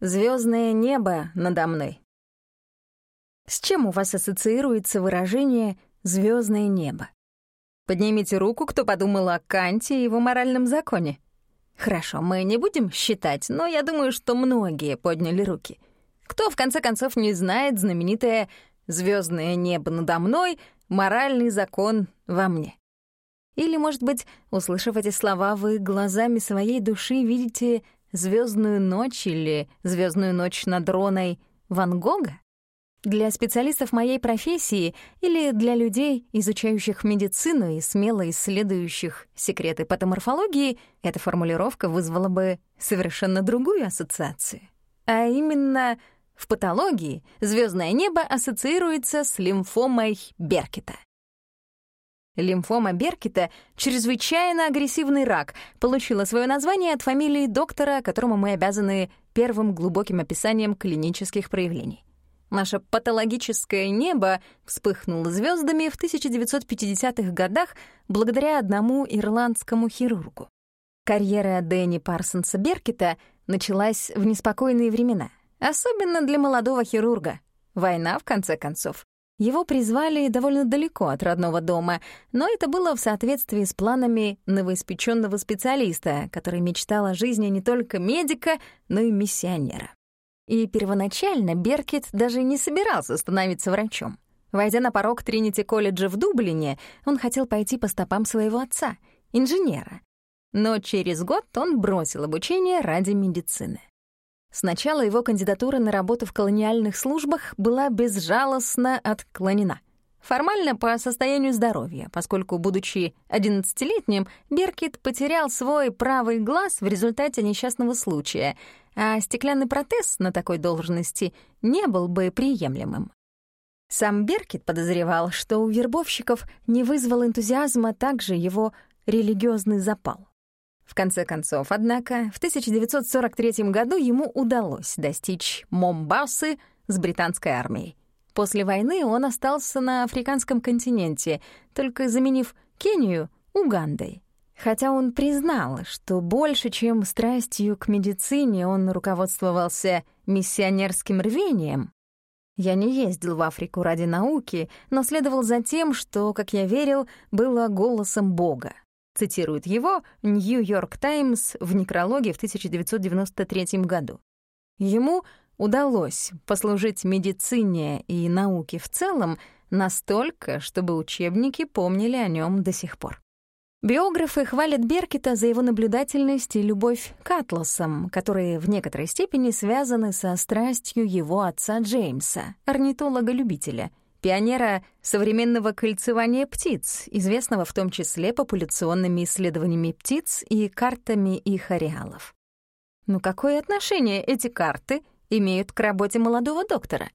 Звездное небо надо мной. С чем у вас ассоциируется выражение «звездное небо»? Поднимите руку, кто подумал о Канте и его моральном законе. Хорошо, мы не будем считать, но я думаю, что многие подняли руки. Кто, в конце концов, не знает знаменитое «звездное небо надо мной», «моральный закон во мне»? Или, может быть, услышав эти слова, вы глазами своей души видите Звездную ночь или Звездную ночь над Роной Ван Гога? Для специалистов моей профессии или для людей, изучающих медицину и смело исследующих секреты патоморфологии, эта формулировка вызвала бы совершенно другую ассоциацию. А именно, в патологии звездное небо ассоциируется с лимфомой Беркета. Лимфома Беркета — чрезвычайно агрессивный рак, получила свое название от фамилии доктора, которому мы обязаны первым глубоким описанием клинических проявлений. Наше патологическое небо вспыхнуло звездами в 1950-х годах благодаря одному ирландскому хирургу. Карьера Дэнни Парсонса Беркета началась в неспокойные времена, особенно для молодого хирурга. Война, в конце концов. Его призвали довольно далеко от родного дома, но это было в соответствии с планами новоиспеченного специалиста, который мечтал о жизни не только медика, но и миссионера. И первоначально Беркет даже не собирался становиться врачом. Войдя на порог Тринити-колледжа в Дублине, он хотел пойти по стопам своего отца, инженера. Но через год он бросил обучение ради медицины. Сначала его кандидатура на работу в колониальных службах была безжалостно отклонена. Формально по состоянию здоровья, поскольку, будучи 11-летним, Беркет потерял свой правый глаз в результате несчастного случая, а стеклянный протез на такой должности не был бы приемлемым. Сам Беркет подозревал, что у вербовщиков не вызвал энтузиазма также его религиозный запал. В конце концов, однако, в 1943 году ему удалось достичь Момбасы с британской армией. После войны он остался на африканском континенте, только заменив Кению Угандой. Хотя он признал, что больше, чем страстью к медицине, он руководствовался миссионерским рвением. Я не ездил в Африку ради науки, но следовал за тем, что, как я верил, было голосом Бога цитирует его «Нью-Йорк Таймс» в некрологе в 1993 году. Ему удалось послужить медицине и науке в целом настолько, чтобы учебники помнили о нем до сих пор. Биографы хвалят Беркета за его наблюдательность и любовь к атласам, которые в некоторой степени связаны со страстью его отца Джеймса, орнитолога-любителя — пионера современного кольцевания птиц, известного в том числе популяционными исследованиями птиц и картами их ареалов. Но какое отношение эти карты имеют к работе молодого доктора?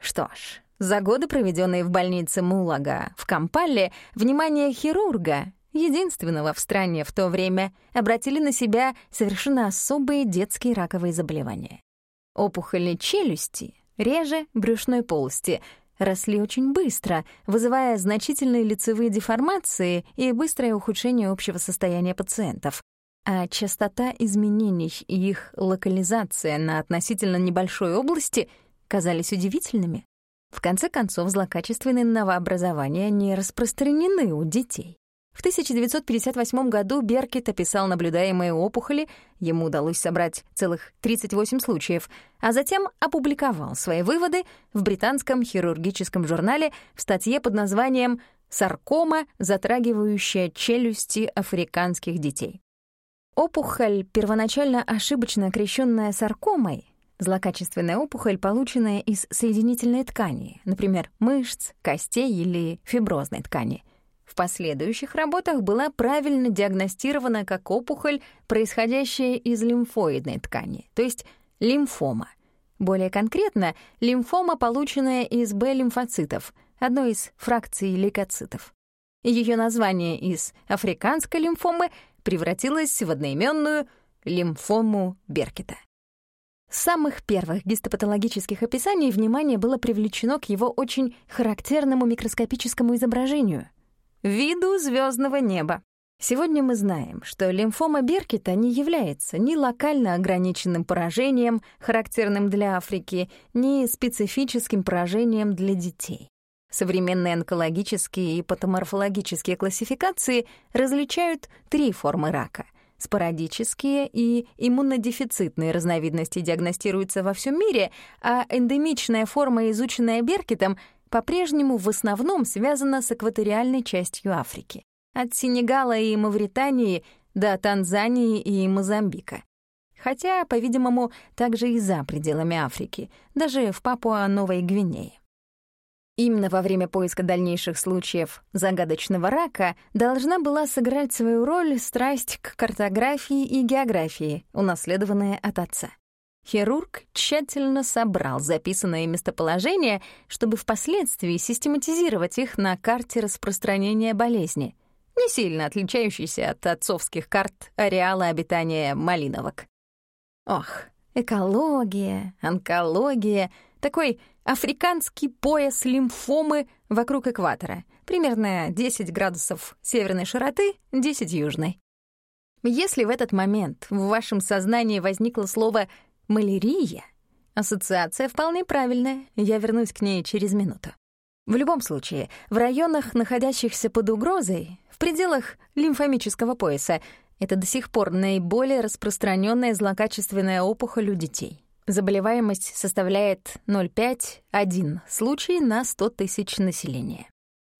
Что ж, за годы, проведенные в больнице Мулага в Кампале, внимание хирурга, единственного в стране в то время, обратили на себя совершенно особые детские раковые заболевания. Опухоли челюсти, реже брюшной полости — росли очень быстро, вызывая значительные лицевые деформации и быстрое ухудшение общего состояния пациентов. А частота изменений и их локализация на относительно небольшой области казались удивительными. В конце концов, злокачественные новообразования не распространены у детей. В 1958 году Беркет описал наблюдаемые опухоли, ему удалось собрать целых 38 случаев, а затем опубликовал свои выводы в британском хирургическом журнале в статье под названием «Саркома, затрагивающая челюсти африканских детей». Опухоль, первоначально ошибочно окрещенная саркомой, злокачественная опухоль, полученная из соединительной ткани, например, мышц, костей или фиброзной ткани — в последующих работах была правильно диагностирована как опухоль, происходящая из лимфоидной ткани, то есть лимфома. Более конкретно, лимфома, полученная из Б-лимфоцитов, одной из фракций лейкоцитов. Ее название из африканской лимфомы превратилось в одноименную лимфому Беркета. С самых первых гистопатологических описаний внимание было привлечено к его очень характерному микроскопическому изображению — виду звездного неба. Сегодня мы знаем, что лимфома Беркета не является ни локально ограниченным поражением, характерным для Африки, ни специфическим поражением для детей. Современные онкологические и патоморфологические классификации различают три формы рака. Спорадические и иммунодефицитные разновидности диагностируются во всем мире, а эндемичная форма, изученная Беркетом, по-прежнему в основном связана с экваториальной частью Африки от Сенегала и Мавритании до Танзании и Мозамбика. Хотя, по-видимому, также и за пределами Африки, даже в Папуа-Новой Гвинее. Именно во время поиска дальнейших случаев загадочного рака должна была сыграть свою роль страсть к картографии и географии, унаследованная от отца. Хирург тщательно собрал записанные местоположения, чтобы впоследствии систематизировать их на карте распространения болезни — не сильно отличающийся от отцовских карт ареала обитания малиновок. Ох, экология, онкология, такой африканский пояс лимфомы вокруг экватора, примерно 10 градусов северной широты, 10 южной. Если в этот момент в вашем сознании возникло слово «малярия», ассоциация вполне правильная, я вернусь к ней через минуту. В любом случае, в районах, находящихся под угрозой, в пределах лимфомического пояса, это до сих пор наиболее распространенная злокачественная опухоль у детей. Заболеваемость составляет 0,5-1 случай на 100 тысяч населения.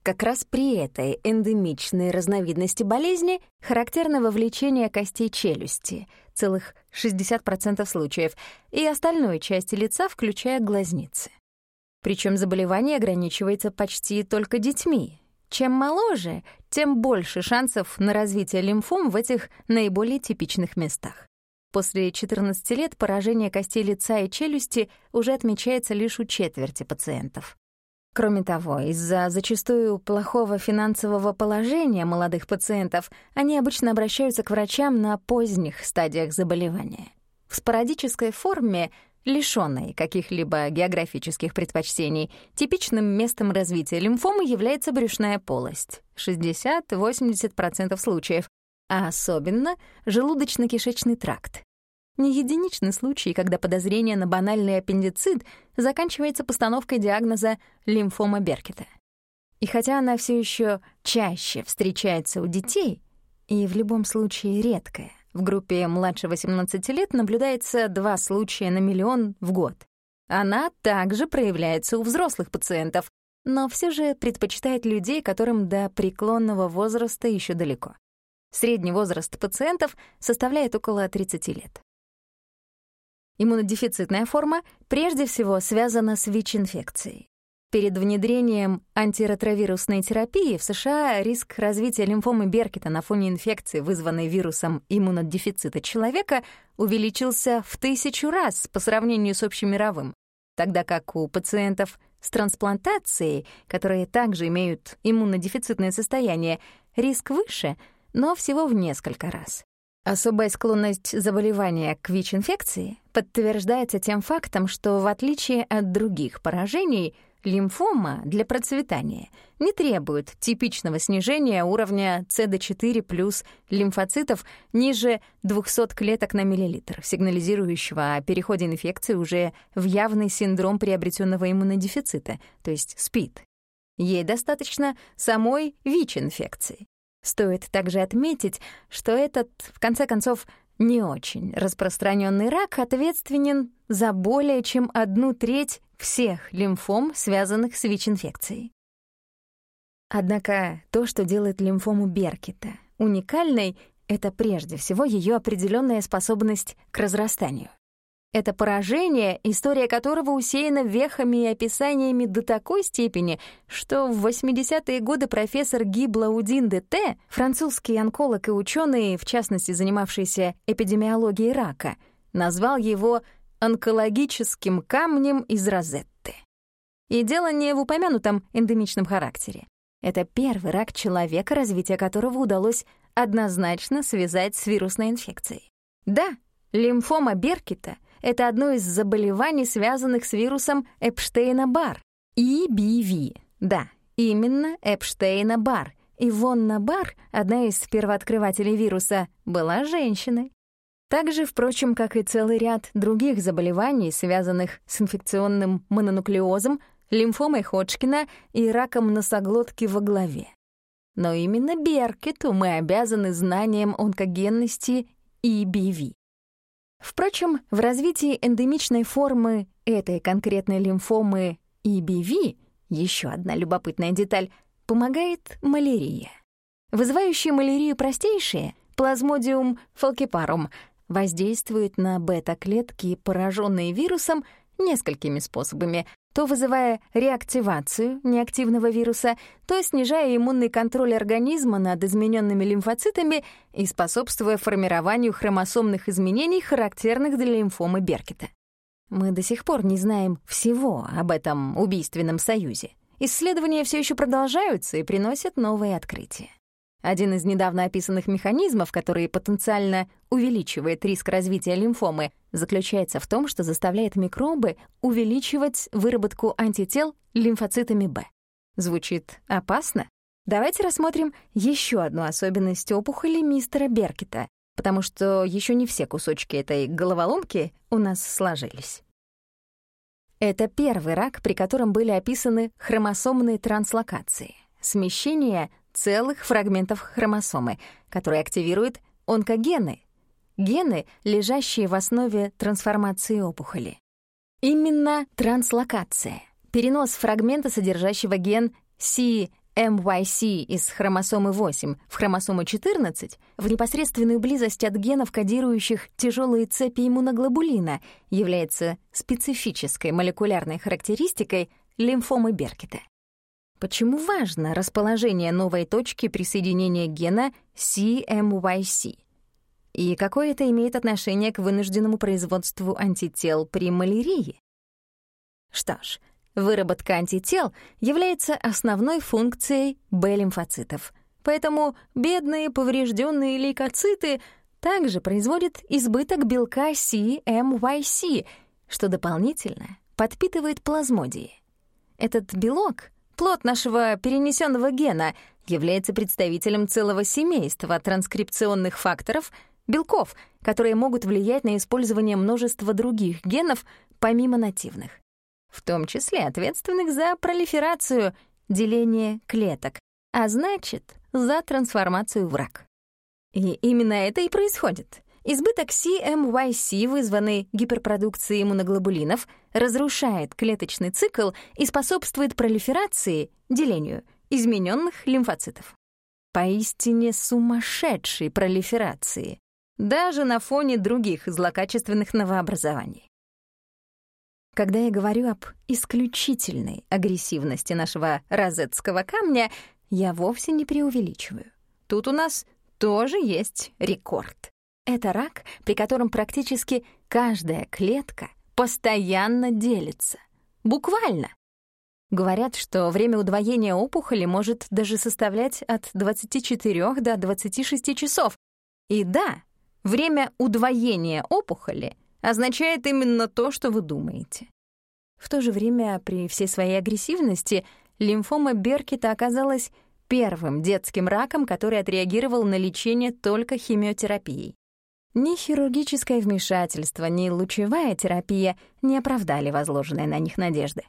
Как раз при этой эндемичной разновидности болезни характерно вовлечение костей челюсти, целых 60% случаев, и остальной части лица, включая глазницы. Причем заболевание ограничивается почти только детьми. Чем моложе, тем больше шансов на развитие лимфом в этих наиболее типичных местах. После 14 лет поражение костей лица и челюсти уже отмечается лишь у четверти пациентов. Кроме того, из-за зачастую плохого финансового положения молодых пациентов они обычно обращаются к врачам на поздних стадиях заболевания. В спорадической форме лишённой каких-либо географических предпочтений, типичным местом развития лимфомы является брюшная полость — 60-80% случаев, а особенно желудочно-кишечный тракт. Не единичный случай, когда подозрение на банальный аппендицит заканчивается постановкой диагноза лимфома Беркета. И хотя она все еще чаще встречается у детей, и в любом случае редкая, в группе младше 18 лет наблюдается два случая на миллион в год. Она также проявляется у взрослых пациентов, но все же предпочитает людей, которым до преклонного возраста еще далеко. Средний возраст пациентов составляет около 30 лет. Иммунодефицитная форма прежде всего связана с ВИЧ-инфекцией. Перед внедрением антиретровирусной терапии в США риск развития лимфомы Беркета на фоне инфекции, вызванной вирусом иммунодефицита человека, увеличился в тысячу раз по сравнению с общемировым, тогда как у пациентов с трансплантацией, которые также имеют иммунодефицитное состояние, риск выше, но всего в несколько раз. Особая склонность заболевания к ВИЧ-инфекции подтверждается тем фактом, что в отличие от других поражений — Лимфома для процветания не требует типичного снижения уровня CD4 плюс лимфоцитов ниже 200 клеток на миллилитр, сигнализирующего о переходе инфекции уже в явный синдром приобретенного иммунодефицита, то есть СПИД. Ей достаточно самой ВИЧ-инфекции. Стоит также отметить, что этот, в конце концов, не очень распространенный рак ответственен за более чем одну треть всех лимфом, связанных с ВИЧ-инфекцией. Однако то, что делает лимфому Беркета уникальной, это прежде всего ее определенная способность к разрастанию. Это поражение, история которого усеяна вехами и описаниями до такой степени, что в 80-е годы профессор Ги Блаудин де Т, французский онколог и ученый, в частности занимавшийся эпидемиологией рака, назвал его онкологическим камнем из Розетты. И дело не в упомянутом эндемичном характере. Это первый рак человека, развитие которого удалось однозначно связать с вирусной инфекцией. Да, лимфома Беркета — это одно из заболеваний, связанных с вирусом Эпштейна-Бар, EBV. Да, именно Эпштейна-Бар, Ивонна Бар, одна из первооткрывателей вируса, была женщиной. Так же, впрочем, как и целый ряд других заболеваний, связанных с инфекционным мононуклеозом, лимфомой Ходжкина и раком носоглотки во главе. Но именно Беркету мы обязаны знанием онкогенности EBV. Впрочем, в развитии эндемичной формы этой конкретной лимфомы EBV, еще одна любопытная деталь, помогает малярия. Вызывающие малярию простейшие, плазмодиум фалкипарум, воздействует на бета-клетки, пораженные вирусом, несколькими способами, то вызывая реактивацию неактивного вируса, то снижая иммунный контроль организма над измененными лимфоцитами и способствуя формированию хромосомных изменений, характерных для лимфомы Беркета. Мы до сих пор не знаем всего об этом убийственном союзе. Исследования все еще продолжаются и приносят новые открытия. Один из недавно описанных механизмов, который потенциально увеличивает риск развития лимфомы, заключается в том, что заставляет микробы увеличивать выработку антител лимфоцитами Б. Звучит опасно? Давайте рассмотрим еще одну особенность опухоли мистера Беркета, потому что еще не все кусочки этой головоломки у нас сложились. Это первый рак, при котором были описаны хромосомные транслокации, смещение целых фрагментов хромосомы, которые активируют онкогены, гены, лежащие в основе трансформации опухоли. Именно транслокация, перенос фрагмента, содержащего ген CMYC из хромосомы 8 в хромосому 14 в непосредственную близость от генов, кодирующих тяжелые цепи иммуноглобулина, является специфической молекулярной характеристикой лимфомы Беркета. Почему важно расположение новой точки присоединения гена CMYC? И какое это имеет отношение к вынужденному производству антител при малярии? Что ж, выработка антител является основной функцией Б-лимфоцитов. Поэтому бедные поврежденные лейкоциты также производят избыток белка CMYC, что дополнительно подпитывает плазмодии. Этот белок Плод нашего перенесенного гена является представителем целого семейства транскрипционных факторов, белков, которые могут влиять на использование множества других генов помимо нативных, в том числе ответственных за пролиферацию, деление клеток, а значит, за трансформацию в рак. И именно это и происходит. Избыток CMYC, вызванный гиперпродукцией иммуноглобулинов, разрушает клеточный цикл и способствует пролиферации, делению, измененных лимфоцитов. Поистине сумасшедшей пролиферации, даже на фоне других злокачественных новообразований. Когда я говорю об исключительной агрессивности нашего розетского камня, я вовсе не преувеличиваю. Тут у нас тоже есть рекорд. Это рак, при котором практически каждая клетка постоянно делится. Буквально. Говорят, что время удвоения опухоли может даже составлять от 24 до 26 часов. И да, время удвоения опухоли означает именно то, что вы думаете. В то же время, при всей своей агрессивности, лимфома Беркета оказалась первым детским раком, который отреагировал на лечение только химиотерапией. Ни хирургическое вмешательство, ни лучевая терапия не оправдали возложенные на них надежды.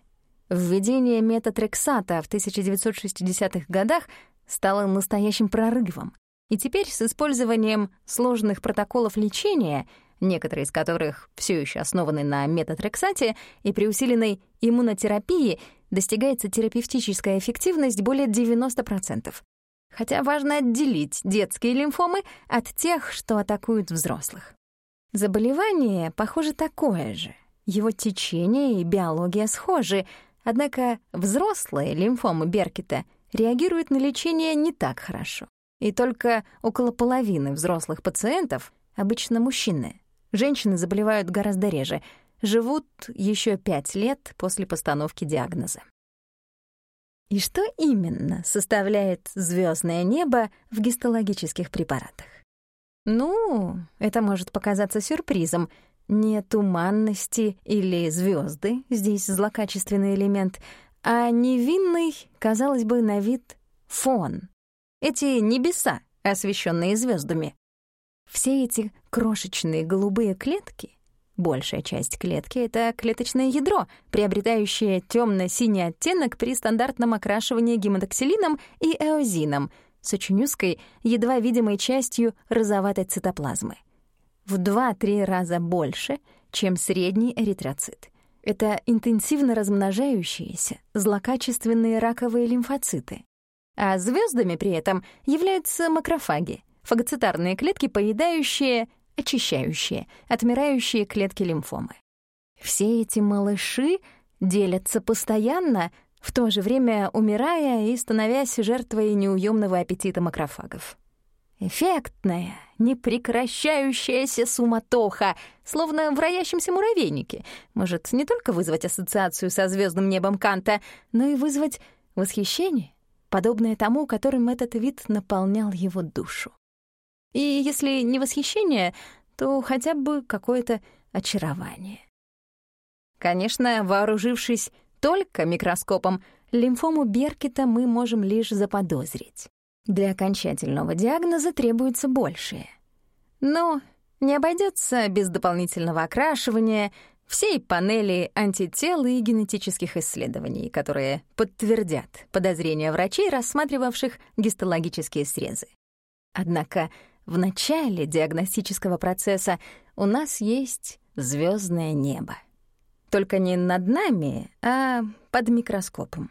Введение метатрексата в 1960-х годах стало настоящим прорывом. И теперь с использованием сложных протоколов лечения, некоторые из которых все еще основаны на метатрексате и при усиленной иммунотерапии, достигается терапевтическая эффективность более 90% хотя важно отделить детские лимфомы от тех, что атакуют взрослых. Заболевание, похоже, такое же. Его течение и биология схожи, однако взрослые лимфомы Беркета реагируют на лечение не так хорошо. И только около половины взрослых пациентов, обычно мужчины, женщины заболевают гораздо реже, живут еще пять лет после постановки диагноза. И что именно составляет звездное небо в гистологических препаратах? Ну, это может показаться сюрпризом. Не туманности или звезды, здесь злокачественный элемент, а невинный, казалось бы, на вид фон. эти небеса, освещенные звездами. Все эти крошечные голубые клетки, большая часть клетки — это клеточное ядро, приобретающее темно синий оттенок при стандартном окрашивании гематоксилином и эозином с очень узкой, едва видимой частью розоватой цитоплазмы. В 2-3 раза больше, чем средний эритроцит. Это интенсивно размножающиеся, злокачественные раковые лимфоциты. А звездами при этом являются макрофаги, фагоцитарные клетки, поедающие, очищающие, отмирающие клетки лимфомы. Все эти малыши делятся постоянно, в то же время умирая и становясь жертвой неуемного аппетита макрофагов. Эффектная, непрекращающаяся суматоха, словно в роящемся муравейнике, может не только вызвать ассоциацию со звездным небом Канта, но и вызвать восхищение, подобное тому, которым этот вид наполнял его душу. И если не восхищение, то хотя бы какое-то очарование. Конечно, вооружившись только микроскопом, лимфому Беркета мы можем лишь заподозрить. Для окончательного диагноза требуется большее. Но не обойдется без дополнительного окрашивания всей панели антител и генетических исследований, которые подтвердят подозрения врачей, рассматривавших гистологические срезы. Однако в начале диагностического процесса у нас есть звездное небо. Только не над нами, а под микроскопом.